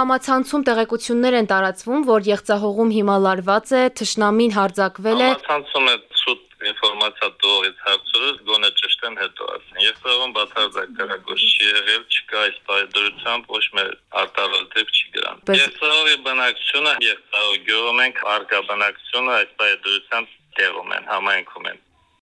Համացանցում տեղեկություններ են տարածվում, որ Եղցահողում հիմա լարված է, թշնամին հարձակվել է։ Համացանցում է շուտ ինֆորմացիա տողից հարցրուց գոնե ճշտեն հետո ասեն։ Եղցահողում բացարձակ տեղեկոց չի եղել, չկա այս պայդրությամբ ոչ մի արտարալ դեպք չի գրան։ Եղցահողի բնակչությունը, Եղցահող գյուղում ենք, արկա բնակչությունը այս պայդրությամբ տեղում են, համայնքում են։